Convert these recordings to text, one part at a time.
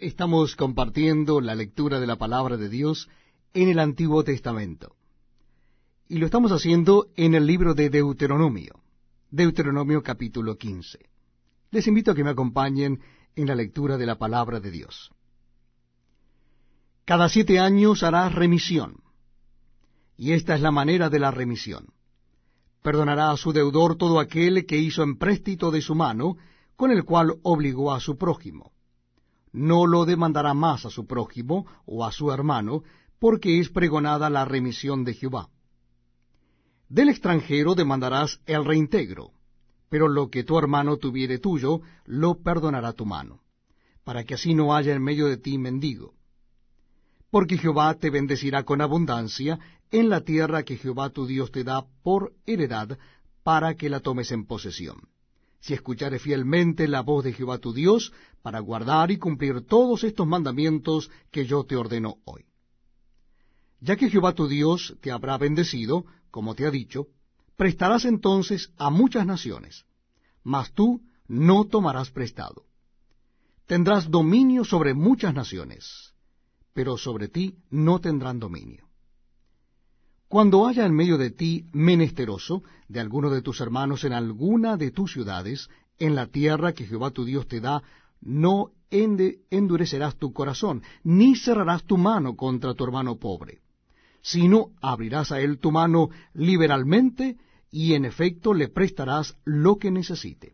Estamos compartiendo la lectura de la palabra de Dios en el Antiguo Testamento. Y lo estamos haciendo en el libro de Deuteronomio, Deuteronomio capítulo 15. Les invito a que me acompañen en la lectura de la palabra de Dios. Cada siete años harás remisión, y esta es la manera de la remisión. Perdonará a su deudor todo aquel que hizo empréstito de su mano, con el cual obligó a su prójimo no lo demandará más a su prójimo o a su hermano, porque es pregonada la remisión de Jehová. Del extranjero demandarás el reintegro, pero lo que tu hermano tuviere tuyo, lo perdonará tu mano, para que así no haya en medio de ti mendigo. Porque Jehová te bendecirá con abundancia en la tierra que Jehová tu Dios te da por heredad, para que la tomes en posesión si escuchares fielmente la voz de Jehová tu Dios, para guardar y cumplir todos estos mandamientos que yo te ordeno hoy. Ya que Jehová tu Dios te habrá bendecido, como te ha dicho, prestarás entonces a muchas naciones, mas tú no tomarás prestado. Tendrás dominio sobre muchas naciones, pero sobre ti no tendrán dominio. Cuando haya en medio de ti menesteroso de alguno de tus hermanos en alguna de tus ciudades, en la tierra que Jehová tu Dios te da, no endurecerás tu corazón, ni cerrarás tu mano contra tu hermano pobre, sino abrirás a él tu mano liberalmente, y en efecto le prestarás lo que necesite.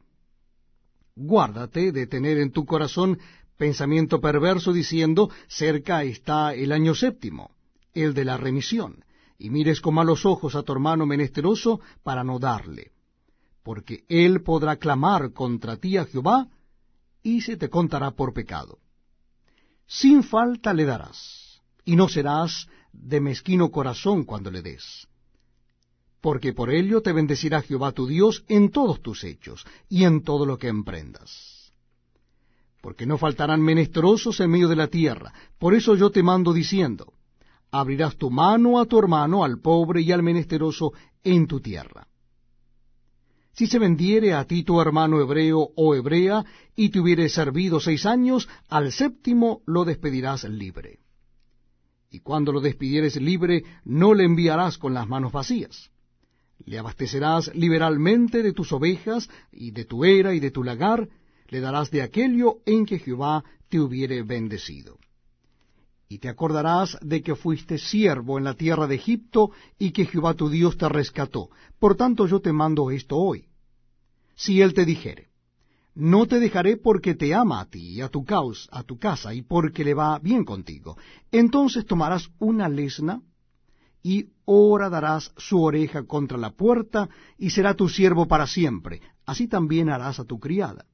Guárdate de tener en tu corazón pensamiento perverso diciendo, cerca está el año séptimo, el de la remisión, y mires con malos ojos a tu hermano menesteroso para no darle, porque él podrá clamar contra ti a Jehová, y se te contará por pecado. Sin falta le darás, y no serás de mezquino corazón cuando le des. Porque por ello te bendecirá Jehová tu Dios en todos tus hechos, y en todo lo que emprendas. Porque no faltarán menesterosos en medio de la tierra, por eso yo te mando diciendo, abrirás tu mano a tu hermano, al pobre y al menesteroso en tu tierra. Si se vendiere a ti tu hermano hebreo o hebrea, y te hubiere servido seis años, al séptimo lo despedirás libre. Y cuando lo despidieres libre, no le enviarás con las manos vacías. Le abastecerás liberalmente de tus ovejas, y de tu era y de tu lagar, le darás de aquello en que Jehová te hubiere bendecido y te acordarás de que fuiste siervo en la tierra de Egipto, y que Jehová tu Dios te rescató. Por tanto yo te mando esto hoy. Si él te dijere, no te dejaré porque te ama a ti y a tu caos, a tu casa, y porque le va bien contigo. Entonces tomarás una lesna, y darás su oreja contra la puerta, y será tu siervo para siempre. Así también harás a tu criada.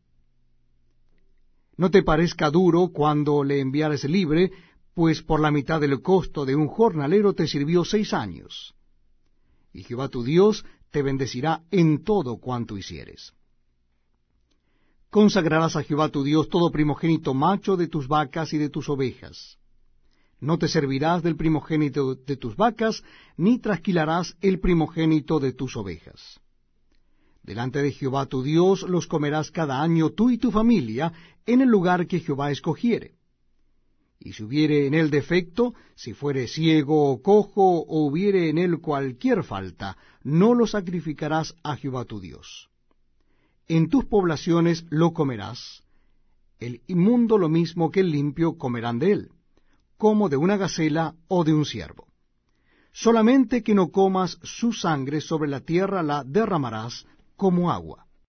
No te parezca duro cuando le enviares libre, pues por la mitad del costo de un jornalero te sirvió seis años. Y Jehová tu Dios te bendecirá en todo cuanto hicieres. Consagrarás a Jehová tu Dios todo primogénito macho de tus vacas y de tus ovejas. No te servirás del primogénito de tus vacas, ni trasquilarás el primogénito de tus ovejas. Delante de Jehová tu Dios los comerás cada año tú y tu familia en el lugar que Jehová escogiere y si hubiere en él defecto, si fuere ciego o cojo, o hubiere en él cualquier falta, no lo sacrificarás a Jehová tu Dios. En tus poblaciones lo comerás, el inmundo lo mismo que el limpio comerán de él, como de una gacela o de un ciervo. Solamente que no comas su sangre sobre la tierra la derramarás como agua.